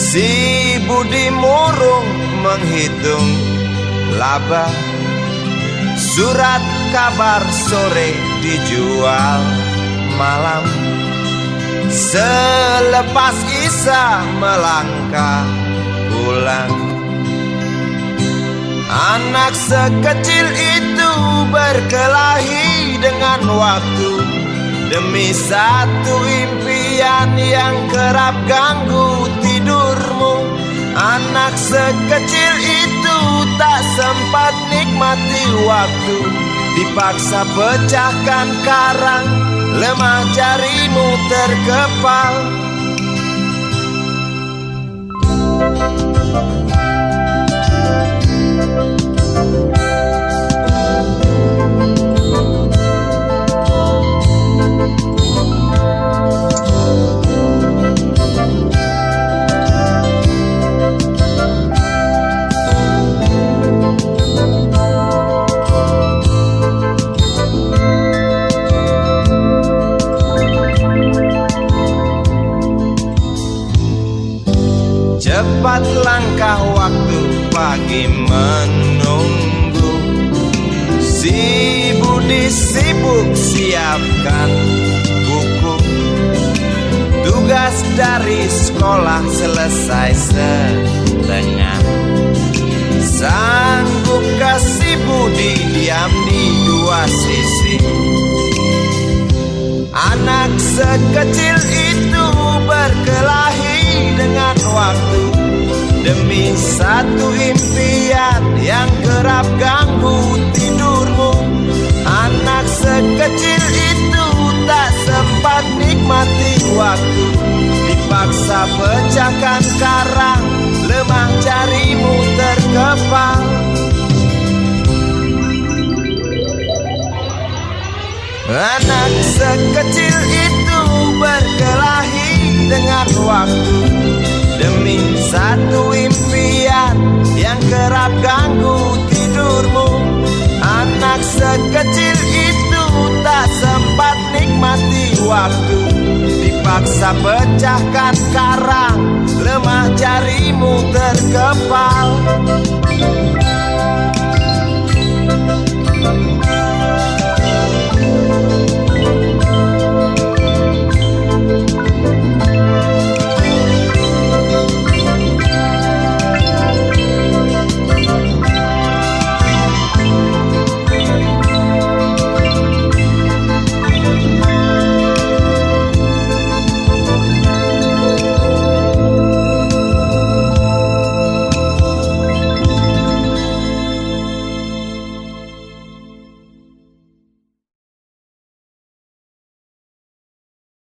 Si Budi murung menghitung laba Surat kabar sore dijual malam. Selepas Isa melangkah pulang Anak sekecil itu berkelahi dengan waktu. Demi satu impian yang kerap ganggu tidurmu Anak sekecil itu tak sempat nikmati waktu. Dipaksa pecahkan karang Lemah jarimu terkepal Cepat langkah waktu pagi menunggu. Si Budi sibuk siapkan buku. Tugas dari sekolah selesai setengah. Sanggup kasih Budi diam di dua sisi. Anak sekecil itu berkelahi satu impian yang kerap ganggu tidurmu. Anak sekecil itu tak sempat nikmati waktu. Dipaksa pecahkan karang Lemah jarimu terkepal Anak sekecil itu berkelahi dengan waktu. Demi satu sekecil itu tak sempat nikmati waktu. Dipaksa pecahkan karang Lemah jarimu terkepal